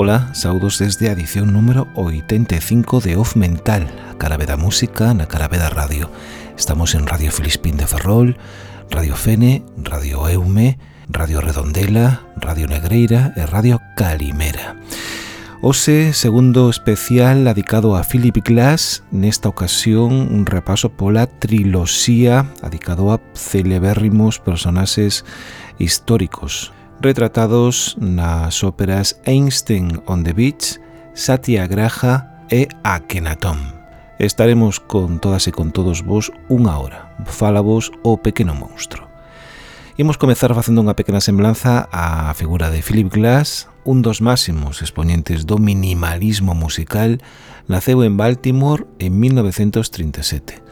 Ola, saudos desde a edición número 85 de Off Mental, a Carabe da Música, na Carabe da Radio. Estamos en Radio Filispín de Ferrol, Radio Fene, Radio Eume, Radio Redondela, Radio Negreira e Radio Calimera. Ose, segundo especial dedicado a Philip Glass, nesta ocasión un repaso pola triloxía dedicado a celebérrimos personaxes históricos retratados nas óperas Einstein on the Beach, Satyagraha e Akenatón. Estaremos con todas e con todos vos unha hora. Falavos o pequeno monstro. Imos comezar facendo unha pequena semblanza á figura de Philip Glass, un dos máximos exponentes do minimalismo musical, naceu en Baltimore en 1937.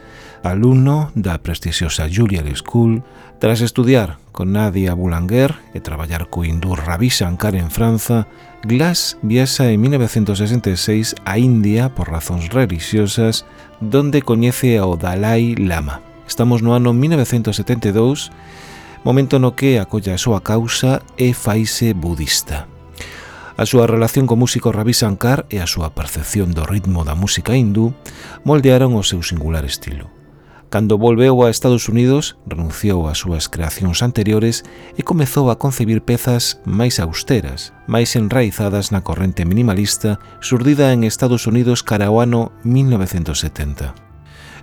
Alumno da prestixiosa Juilliard School, Tras estudiar con Nadia Boulanger e traballar co hindú Ravi Shankar en Franza, Glass viaxa en 1966 a India por razóns religiosas, donde coñece ao Dalai Lama. Estamos no ano 1972, momento no que acolla a súa causa e faise budista. A súa relación co músico Ravi Shankar e a súa percepción do ritmo da música hindú moldearon o seu singular estilo. Cando volveu a Estados Unidos, renunciou ás súas creacións anteriores e comezou a concebir pezas máis austeras, máis enraizadas na corrente minimalista surdida en Estados Unidos cara ao ano 1970.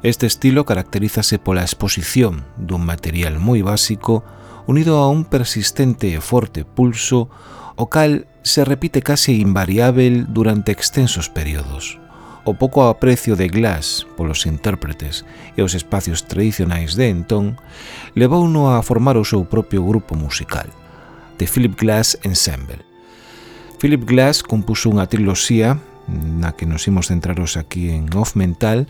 Este estilo caracterízase pola exposición dun material moi básico unido a un persistente e forte pulso, o cal se repite case invariável durante extensos períodos o pouco aprecio de Glass polos intérpretes e os espacios tradicionais de entón, levouno a formar o seu propio grupo musical, The Philip Glass Ensemble. Philip Glass compuso unha triloxía na que nos imos centraros aquí en Off Mental,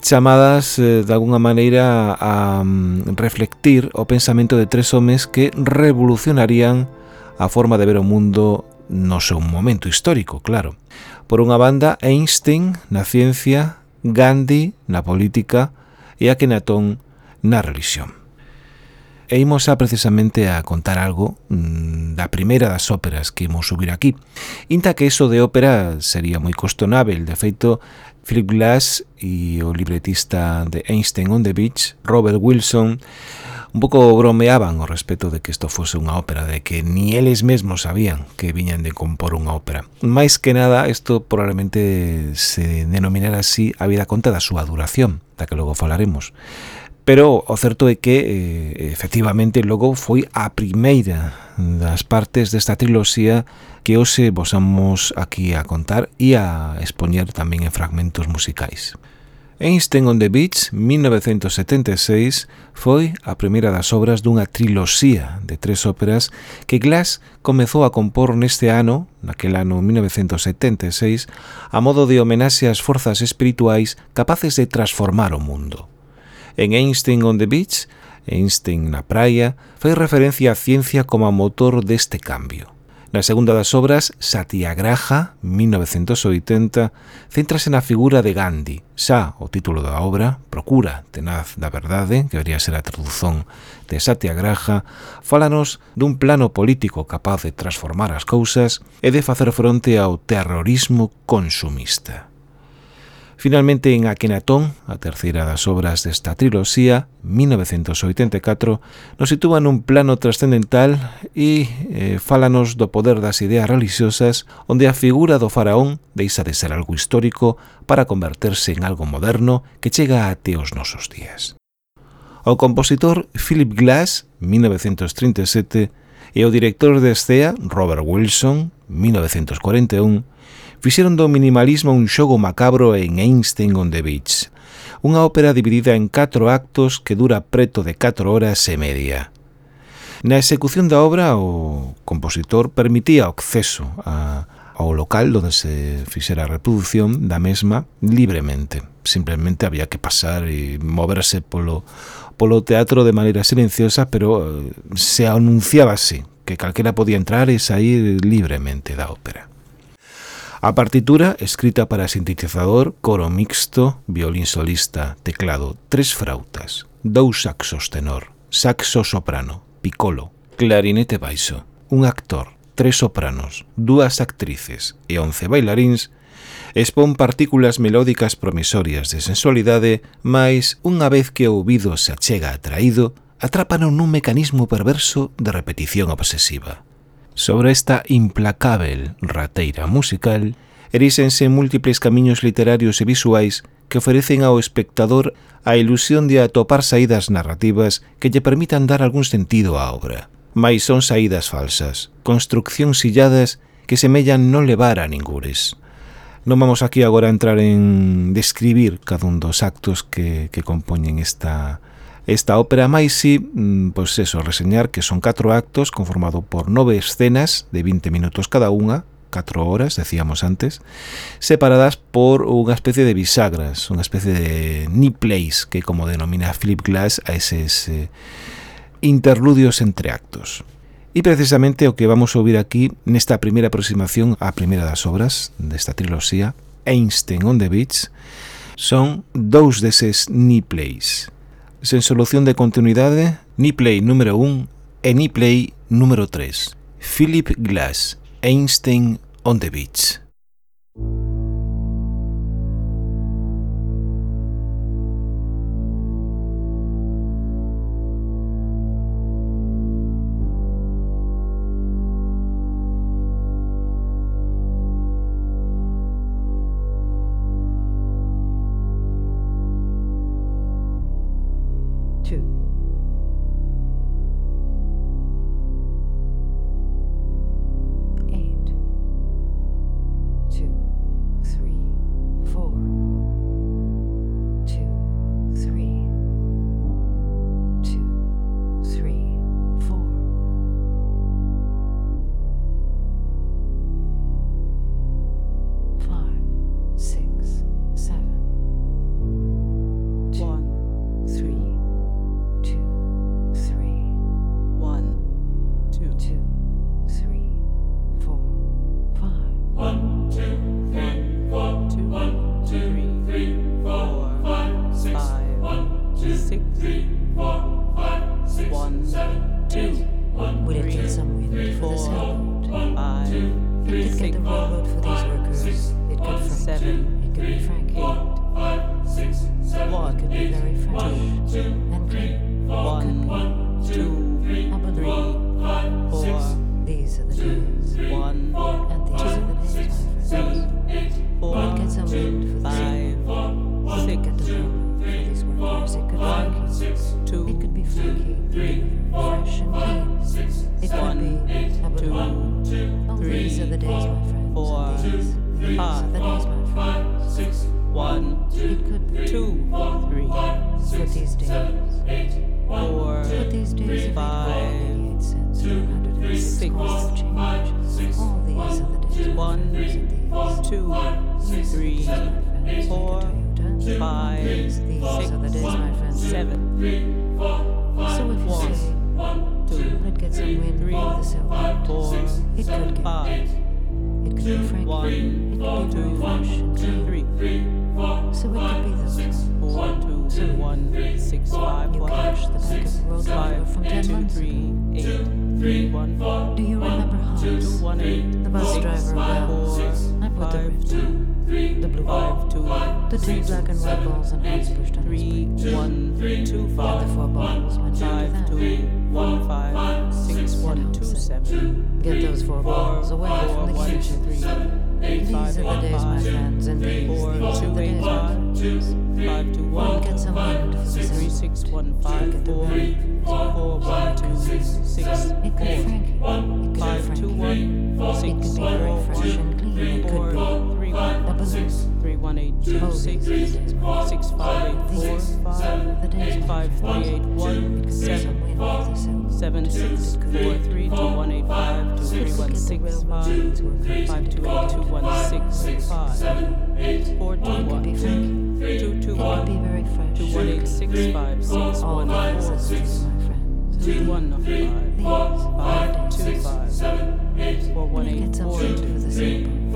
chamadas eh, de alguna maneira a mm, reflectir o pensamento de tres homes que revolucionarían a forma de ver o mundo no seu momento histórico, claro. Por unha banda, Einstein na ciencia, Gandhi na política e Akenatón na religión. E imos a precisamente a contar algo mmm, da primeira das óperas que imos subir aquí. Inta que eso de ópera sería moi costonável, de feito, Philip Glass e o libretista de Einstein on the Beach, Robert Wilson, un pouco bromeaban ao respecto de que isto fose unha ópera, de que ni eles mesmos sabían que viñan de compor unha ópera. Máis que nada, isto probablemente se denominara así a vida conta da súa duración, da que logo falaremos pero o certo é que eh, efectivamente logo foi a primeira das partes desta triloxía que hoxe vosamos aquí a contar e a expoñer tamén en fragmentos musicais. Einstein on the Beach, 1976, foi a primeira das obras dunha triloxía de tres óperas que Glass comezou a compor neste ano, naquel ano 1976, a modo de homenaxe ás forzas espirituais capaces de transformar o mundo. En Einstein on the Beach, Einstein na praia, fai referencia á ciencia como motor deste cambio. Na segunda das obras, Satiagraha, 1980, centrase na figura de Gandhi. Xa o título da obra, Procura, tenaz da verdade, que debería ser a tradución de Satiagraha, fálanos dun plano político capaz de transformar as cousas e de facer fronte ao terrorismo consumista. Finalmente en Akenatón, a terceira das obras desta triloxía, 1984, nos sitúa nun plano trascendental e eh, fálanos do poder das ideas religiosas onde a figura do faraón deixa de ser algo histórico para converterse en algo moderno que chega até os nosos días. O compositor Philip Glass, 1937, e o director de SCEA, Robert Wilson, 1941, fixeron do minimalismo un xogo macabro en Einstein on the Beach, unha ópera dividida en catro actos que dura preto de 4 horas e media. Na execución da obra, o compositor permitía o acceso a, ao local onde se fixera a reproducción da mesma libremente. Simplemente había que pasar e moverse polo, polo teatro de maneira silenciosa, pero eh, se anunciaba así, que calquera podía entrar e sair libremente da ópera. A partitura escrita para sintetizador, coro mixto, violín solista, teclado, tres frautas, dous saxos tenor, saxo soprano, piccolo, clarinete baixo, un actor, tres sopranos, dúas actrices e once bailaríns expón partículas melódicas promisorias de sensualidade, mais unha vez que o ouvido se achega atraído, atrápano nun mecanismo perverso de repetición obsesiva. Sobre esta implacável rateira musical, erísense múltiples camiños literarios e visuais que ofrecen ao espectador a ilusión de atopar saídas narrativas que lle permitan dar algún sentido á obra. Mais son saídas falsas, construccións silladas que semellan non levar a ningures. Non vamos aquí agora a entrar en describir cada un dos actos que, que compoñen esta Esta ópera Maisi, mm, pois eso, reseñar que son catro actos conformado por nove escenas de 20 minutos cada unha, 4 horas, decíamos antes, separadas por unha especie de bisagras, unha especie de niplays, que como denomina Philip Glass a eses eh, interludios entre actos. E precisamente o que vamos a ouvir aquí nesta primeira aproximación á primeira das obras desta triloxía, Einstein on the Beach, son dous deses niplays sen solución de continuidade, Nipley número 1 e Nipley número 3. Philip Glass, Einstein on the Beach. one six three six one five four four one two six four five two one six four one two four six, three one eight two, two six, three, six, four, six five eight four six, five seven, eight, eight, eight five three eight one two, seven four, seven six four three two one eight five two three one six five five two eight two one six five four two one two two two one two one eight six five six one four two one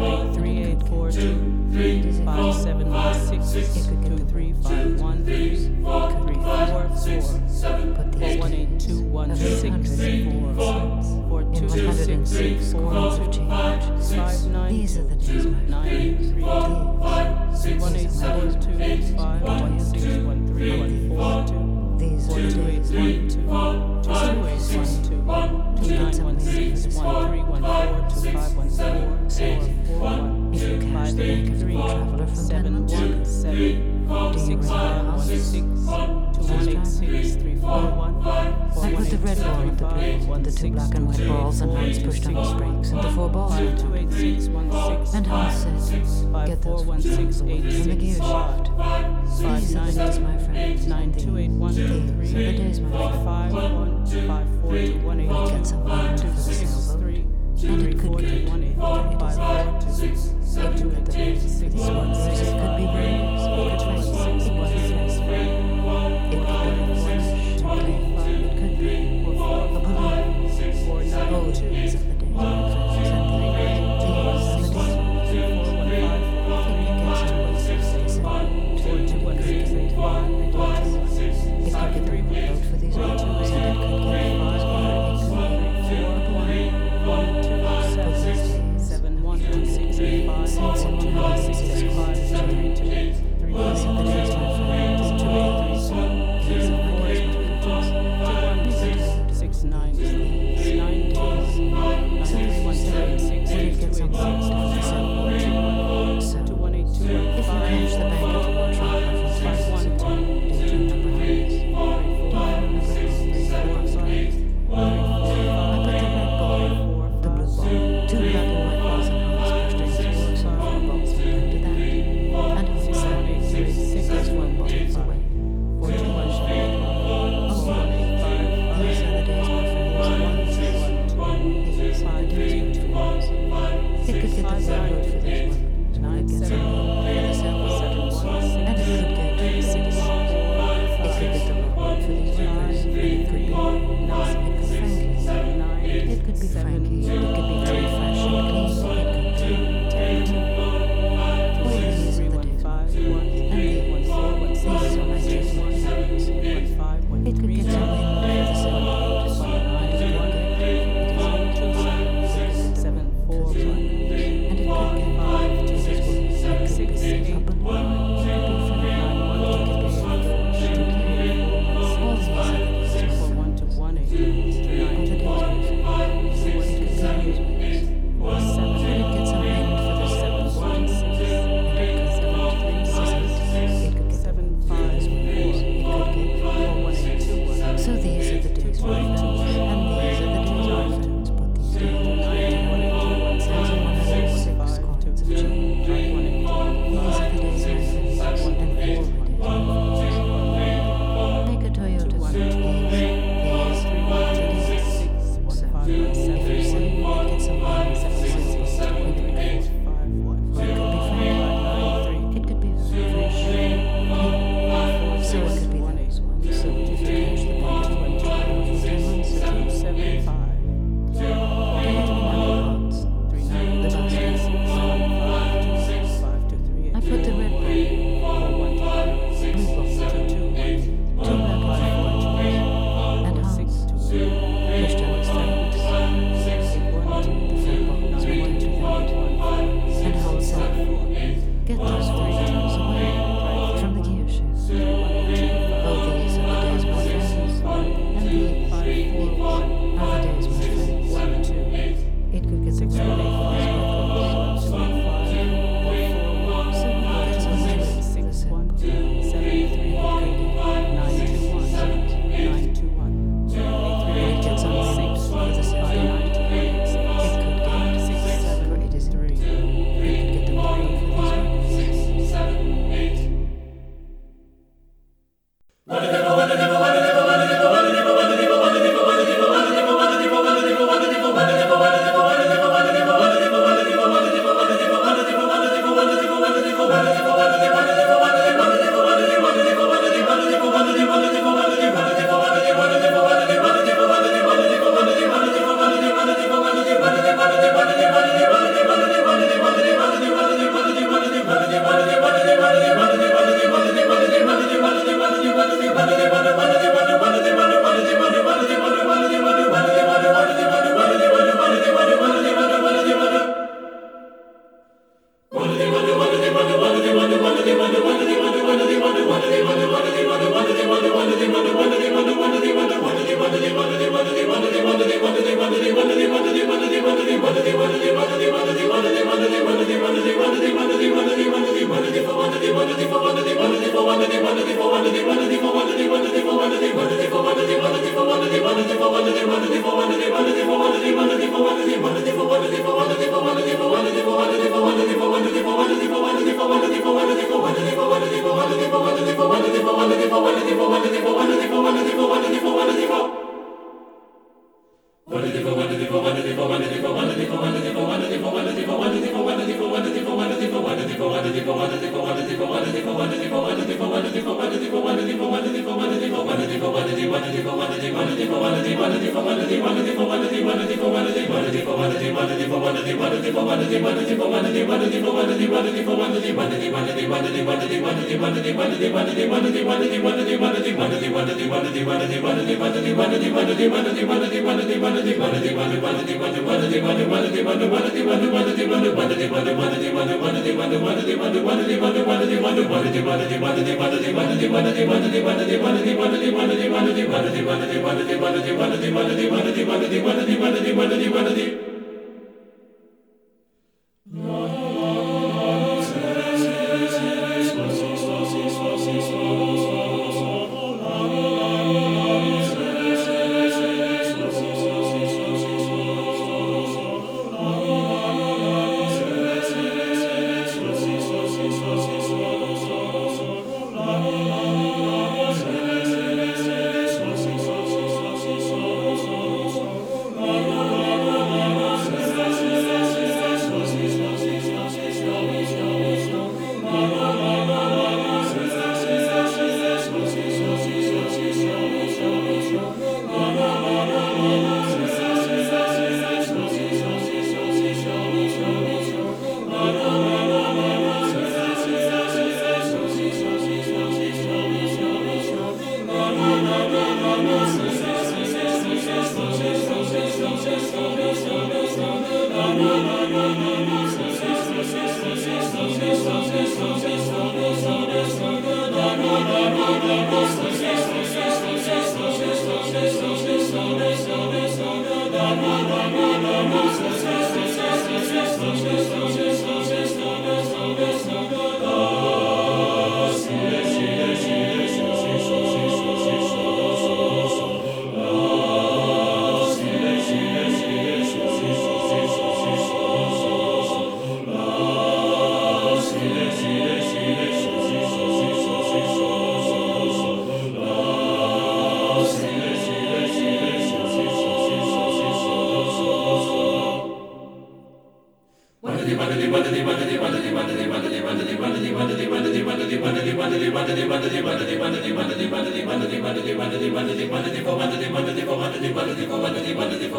eight three eight four two three five seven one six six two three five one three three four four four one eight two one six four four two six six four five nine these are the days nine three one eight four two five one six one three one four two these the two days. one two two eight one two two nine one six one three one four two five one four four four one If you traveler from seven one seven I put the red ball on the blue one, the two black and white balls, and Hans pushed on the brakes, and the four balls went out. And Hans said, Get those from the gear shift. These are the my friend. Nine, two, eight, one, these the days, my friend. Get someone to the sailboat it could be one eight three five four two two at the base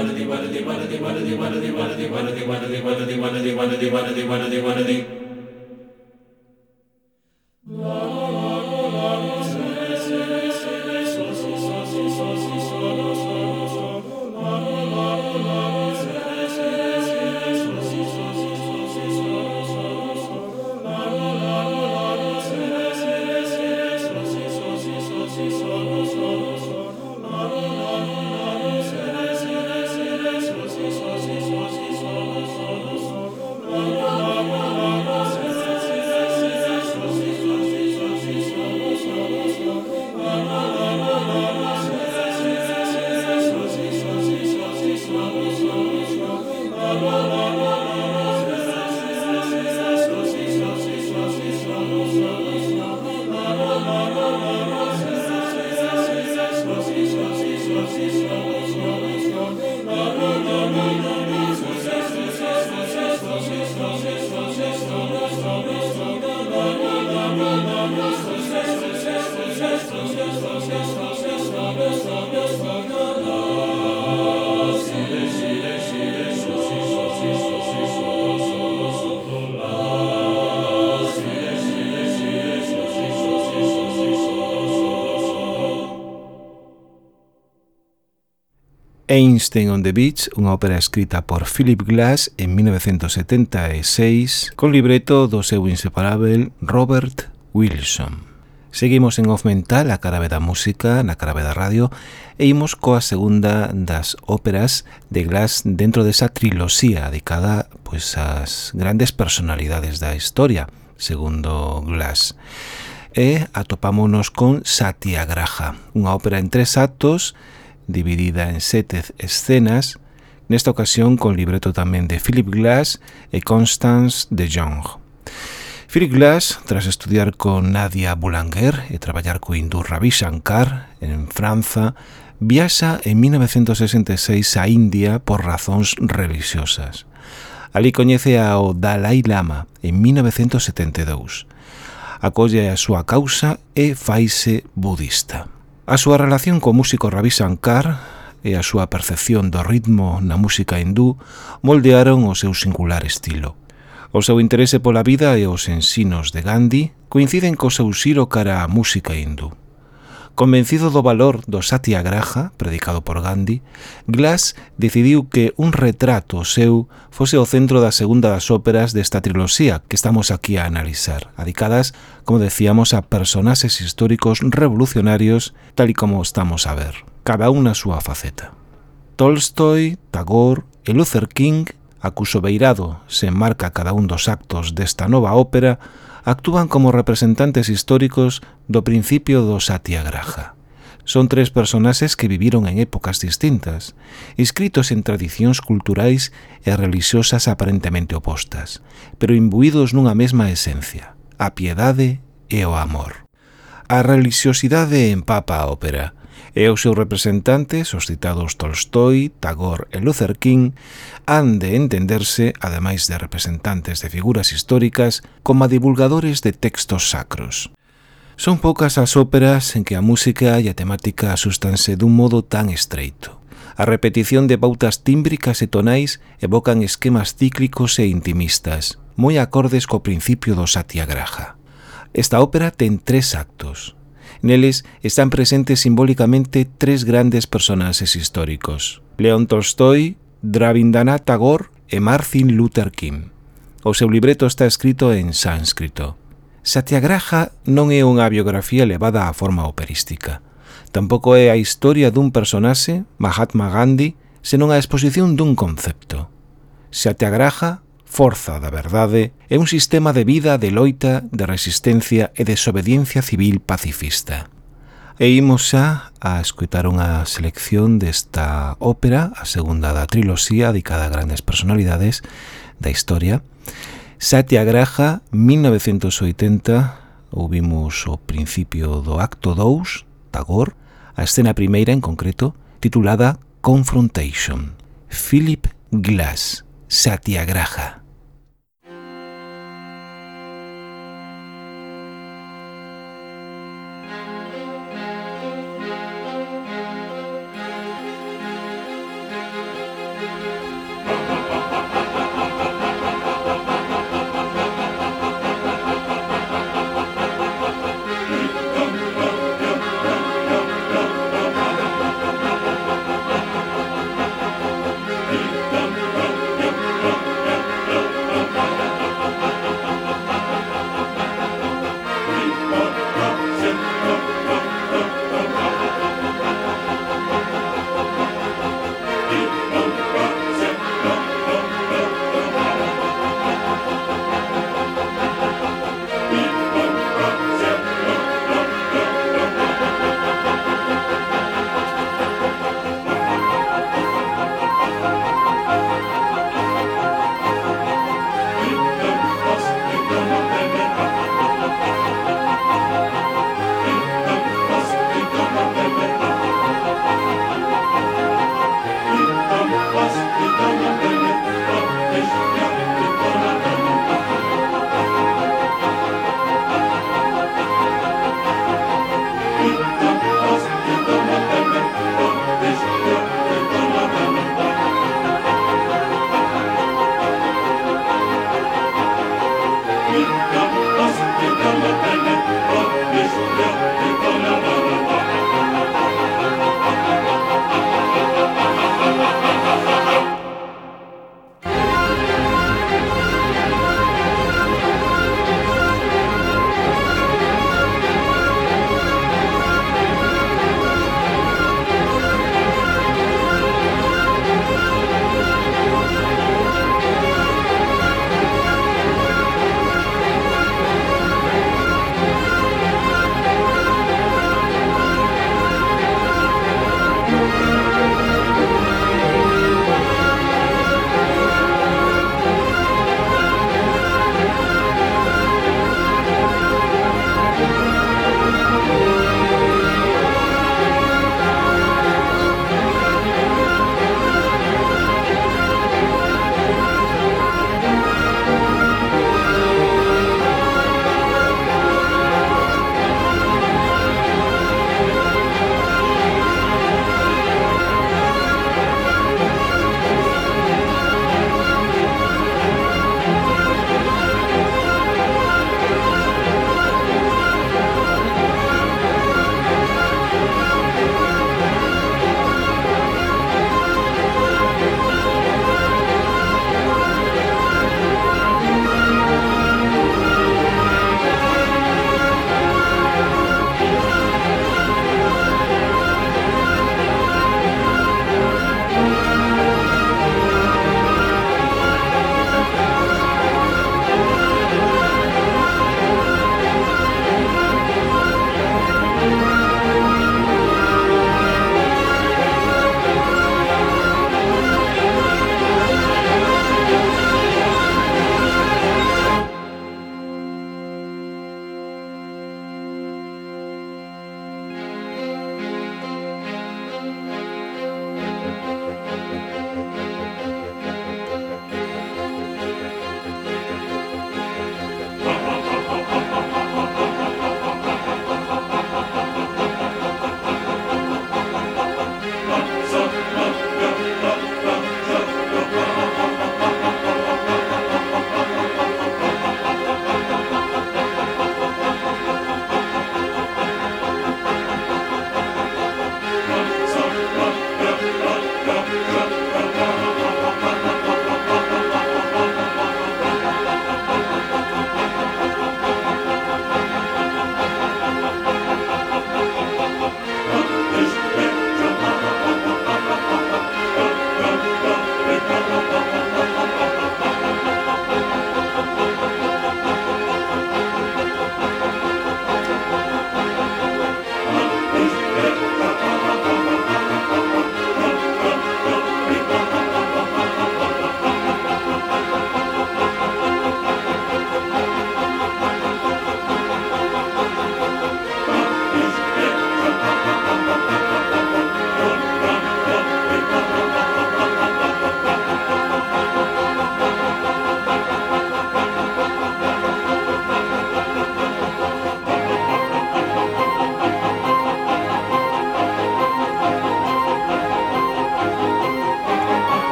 Varde Varde Varde Varde Varde Varde Varde Varde Varde Varde Varde Varde Varde Einstein on the Beach, unha ópera escrita por Philip Glass en 1976, con libreto do seu inseparável Robert Wilson. Seguimos en Off Mental, a cara da música, na cara da radio, e imos coa segunda das óperas de Glass dentro desa triloxía dedicada pois, ás grandes personalidades da historia, segundo Glass e atopámonos con Satyagraha, unha ópera en tres actos dividida en sete escenas, nesta ocasión con libreto tamén de Philip Glass e Constance de Jong. Philip Glass, tras estudiar con Nadia Boulanger e traballar co hindú Ravi Shankar en Franza, viaxa en 1966 a India por razóns religiosas. Ali coñece ao Dalai Lama en 1972. Acolle a súa causa e faise budista. A súa relación co músico Ravi Shankar e a súa percepción do ritmo na música hindú moldearon o seu singular estilo. O seu interese pola vida e os ensinos de Gandhi coinciden co seu xiro cara á música hindú. Convencido do valor do satyagraha, predicado por Gandhi, Glass decidiu que un retrato seu fose o centro da segunda das óperas desta triloxía que estamos aquí a analizar, adicadas, como decíamos, a personaxes históricos revolucionarios tal y como estamos a ver, cada unha súa faceta. Tolstoy, Tagore e Luther King a cuso Beirado se enmarca cada un dos actos desta nova ópera, actúan como representantes históricos do principio do Satiagraha. Son tres personaxes que viviron en épocas distintas, inscritos en tradicións culturais e religiosas aparentemente opostas, pero imbuídos nunha mesma esencia, a piedade e o amor. A religiosidade empapa a ópera, e os seus representantes, os citados Tolstoi, Tagore e Luther King, han de entenderse, ademais de representantes de figuras históricas, como divulgadores de textos sacros. Son poucas as óperas en que a música e a temática asustanse dun modo tan estreito. A repetición de pautas tímbricas e tonais evocan esquemas cíclicos e intimistas, moi acordes co principio do Satyagraha. Esta ópera ten tres actos. Neles están presentes simbólicamente tres grandes personaxes históricos, León Tolstoi, Rabindranath Tagore e Martin Luther King. O seu libreto está escrito en sánscrito. Satyagraha non é unha biografía elevada á forma operística. Tampouco é a historia dun personaxe, Mahatma Gandhi, senón a exposición dun concepto. Satyagraha Forza da Verdade é un sistema de vida de loita, de resistencia e desobediencia civil pacifista. E imos xa a escutar unha selección desta ópera, a segunda da triloxía dedicada a grandes personalidades da historia. Satyagraha, 1980, ouvimos o principio do acto 2, Tagore, a escena primeira en concreto, titulada Confrontation. Philip Glass, Satyagraha.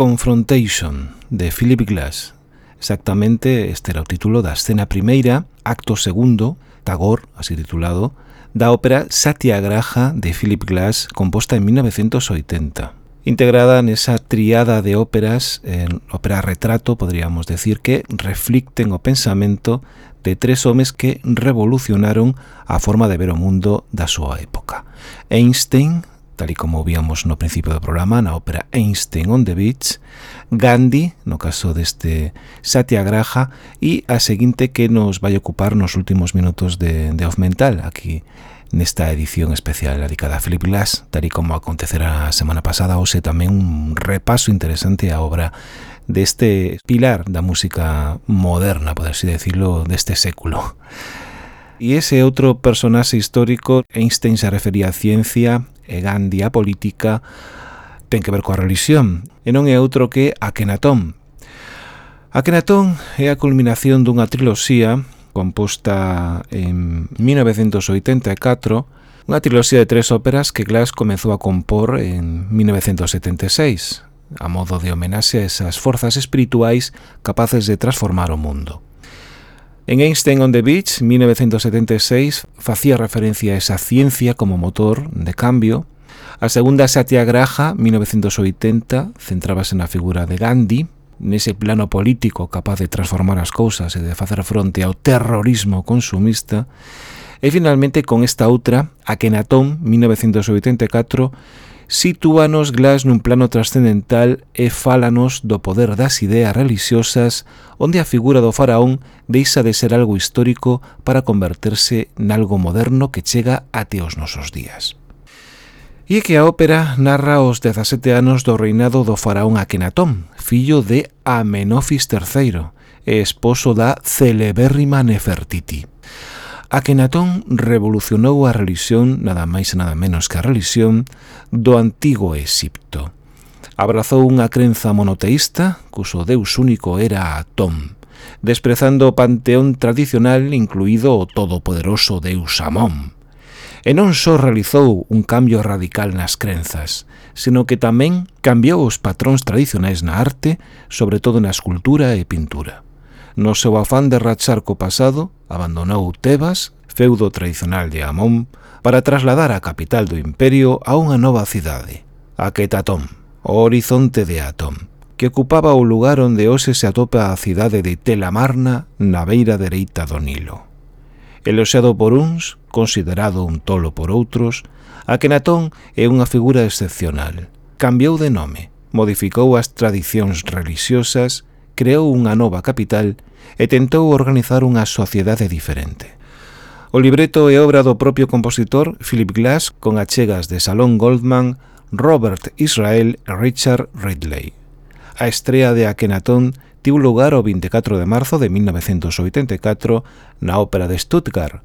Confrontation, de Philip Glass. Exactamente este era o título da escena primeira, acto segundo, Tagore, así titulado, da ópera Satyagraha, de Philip Glass, composta en 1980. Integrada nesa triada de óperas, en ópera retrato, podríamos decir, que reflicten o pensamento de tres homes que revolucionaron a forma de ver o mundo da súa época. Einstein, tal y como víamos no principio do programa, na ópera Einstein on the Beach, Gandhi, no caso deste Satyagraha, e a seguinte que nos vai ocupar nos últimos minutos de, de Off Mental, aquí nesta edición especial dedicada a Philip Glass, tal y como acontecerá a semana pasada, hoxe tamén un repaso interesante á obra deste pilar da música moderna, por así decirlo, deste século. E ese outro personaxe histórico, Einstein se refería a ciencia, e Gandhi a política ten que ver coa religión, e non é outro que Akenatón. Akenatón é a culminación dunha triloxía composta en 1984 Unha triloxía de tres óperas que Glass comezou a compor en 1976, a modo de homenaxe a esas forzas espirituais capaces de transformar o mundo. En Einstein on the Beach, 1976, facía referencia a esa ciencia como motor de cambio. A segunda Satyagraha, 1980, centrábase na figura de Gandhi, nese plano político capaz de transformar as cousas e de facer fronte ao terrorismo consumista, e finalmente con esta outra, Akenatón, 1984, sitúanos glas nun plano trascendental e fálanos do poder das ideas religiosas onde a figura do faraón deixa de ser algo histórico para converterse nalgo moderno que chega até os nosos días. E é que a ópera narra os 17 anos do reinado do faraón Akenatón, fillo de Amenofis III e esposo da celebérrima Nefertiti. Akenatón revolucionou a religión, nada máis e nada menos que a religión, do antigo Exipto. Abrazou unha crenza monoteísta, cuso deus único era Atón, desprezando o panteón tradicional incluído o todopoderoso deus Amón. E non só realizou un cambio radical nas crenzas, sino que tamén cambiou os patróns tradicionais na arte, sobre todo na escultura e pintura. No seu afán de rachar co pasado, abandonou Tebas, feudo tradicional de Amón, para trasladar a capital do imperio a unha nova cidade, a Ketatón, o horizonte de Atón, que ocupaba o lugar onde hoxe se atopa a cidade de Telamarna na beira dereita do Nilo. Eloxado por uns, considerado un tolo por outros, Akenatón é unha figura excepcional. Cambiou de nome, modificou as tradicións religiosas, creou unha nova capital e tentou organizar unha sociedade diferente. O libreto é obra do propio compositor Philip Glass con achegas de Salón Goldman, Robert Israel e Richard Ridley. A estrea de Akenatón tivo lugar o 24 de marzo de 1984 na Ópera de Stuttgart,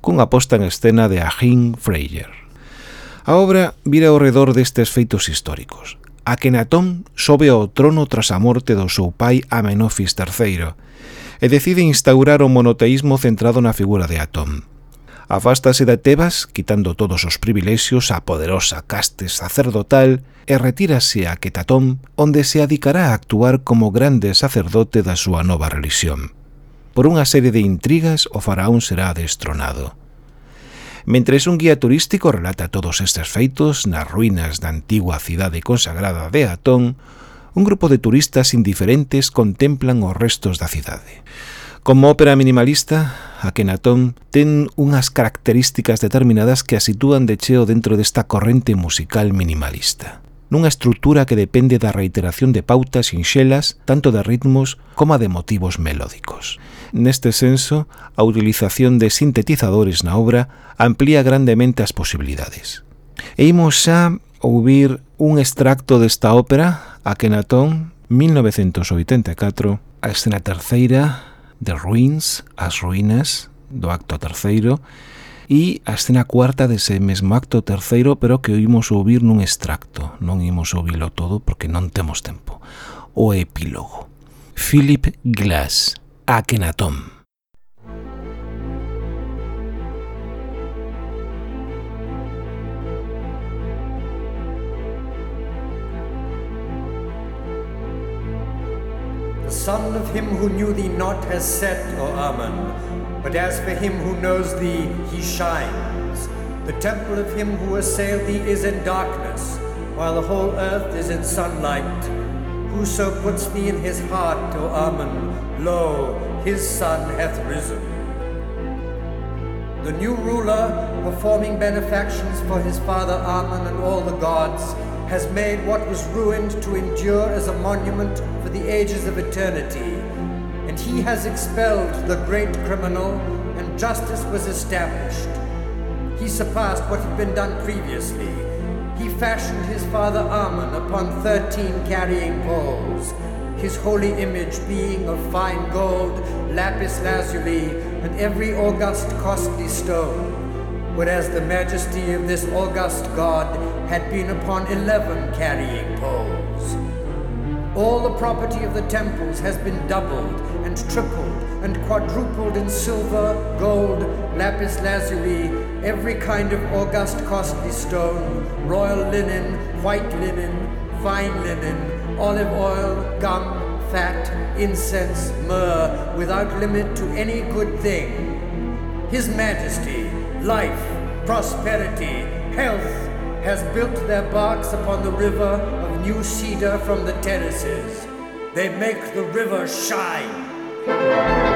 cunha posta en escena de Achim Freyer. A obra vira ao redor destes feitos históricos. Akenatón sobe ao trono tras a morte do seu pai Amenofis III e decide instaurar o monoteísmo centrado na figura de Atón. Afástase de Tebas, quitando todos os privilexios á poderosa caste sacerdotal e retírase a Ketatón, onde se adicará a actuar como grande sacerdote da súa nova religión. Por unha serie de intrigas, o faraón será destronado. Mentres un guía turístico relata todos estes feitos nas ruínas da antigua cidade consagrada de Atón, un grupo de turistas indiferentes contemplan os restos da cidade. Como ópera minimalista, Akenatón ten unhas características determinadas que a sitúan de cheo dentro desta corrente musical minimalista nunha estrutura que depende da reiteración de pautas sinxelas, tanto de ritmos como de motivos melódicos. Neste senso, a utilización de sintetizadores na obra amplía grandemente as posibilidades. E imos xa ouvir un extracto desta ópera Akenatón 1984 a escena terceira de Ruins, as ruínas do acto terceiro e a escena cuarta dese mesmo acto terceiro pero que oímos ouvir nun extracto. Non imos ouvilo todo porque non temos tempo. O epílogo. Philip Glass Akenatón Akhenaton. son of him who knew thee not has set, O Amun. But as for him who knows thee, he shines. The temple of him who assailed thee is in darkness, while the whole earth is in sunlight. Whoso puts thee in his heart, O Amun, lo, his son hath risen. The new ruler, performing benefactions for his father Amun and all the gods, has made what was ruined to endure as a monument for the ages of eternity. And he has expelled the great criminal, and justice was established. He surpassed what had been done previously. He fashioned his father Amun upon thirteen carrying poles, his holy image being of fine gold, lapis lazuli, and every august costly stone whereas the majesty of this august god had been upon eleven carrying poles. All the property of the temples has been doubled and tripled and quadrupled in silver, gold, lapis lazuli, every kind of august costly stone, royal linen, white linen, fine linen, olive oil, gum, fat, incense, myrrh, without limit to any good thing. His Majesty, life, prosperity, health, has built their barks upon the river of new cedar from the terraces. They make the river shine.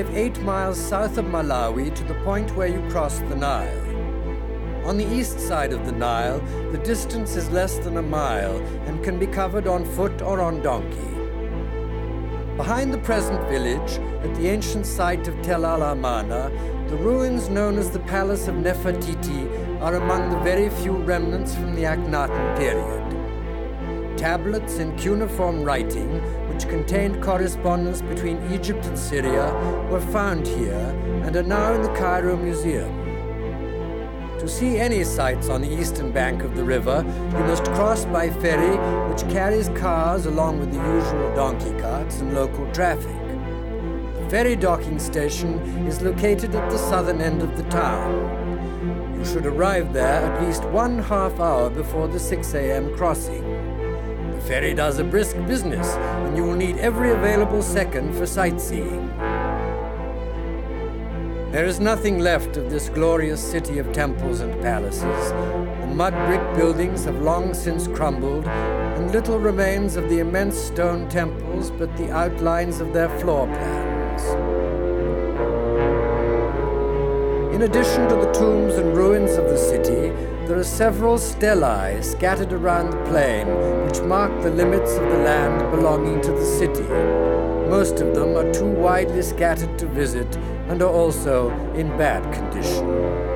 Eight miles south of Malawi to the point where you cross the Nile. On the east side of the Nile, the distance is less than a mile and can be covered on foot or on donkey. Behind the present village, at the ancient site of Tel Al Amarna, the ruins known as the Palace of Nefertiti are among the very few remnants from the Akhenaten period. Tablets in cuneiform writing, which contained correspondence between Egypt and Syria, were found here and are now in the Cairo Museum. To see any sights on the eastern bank of the river, you must cross by ferry, which carries cars along with the usual donkey carts and local traffic. The ferry docking station is located at the southern end of the town. You should arrive there at least one half hour before the 6 a.m. crossing. Ferry does a brisk business, and you will need every available second for sightseeing. There is nothing left of this glorious city of temples and palaces. The mud brick buildings have long since crumbled, and little remains of the immense stone temples but the outlines of their floor plans. In addition to the tombs and ruins of the city, there are several stelae scattered around the plain which mark the limits of the land belonging to the city. Most of them are too widely scattered to visit and are also in bad condition.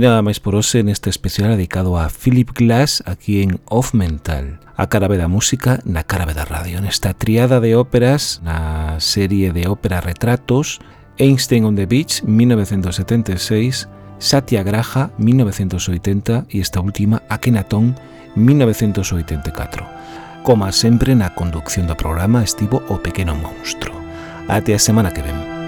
E nada máis por hoxe neste especial dedicado a Philip Glass aquí en Off Mental. A cara da música na cara da radio. Nesta triada de óperas, na serie de ópera retratos, Einstein on the Beach, 1976, Satyagraha, 1980 e esta última, Akenatón, 1984. Como sempre, na conducción do programa estivo o pequeno monstro. Até a semana que ven.